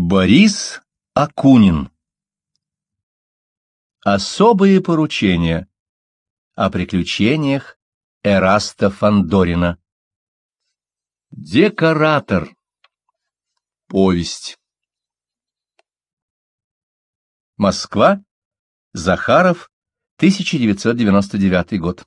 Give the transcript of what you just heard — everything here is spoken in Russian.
Борис Акунин. Особые поручения о приключениях Эраста Фандорина. Декоратор. Повесть. Москва. Захаров. 1999 год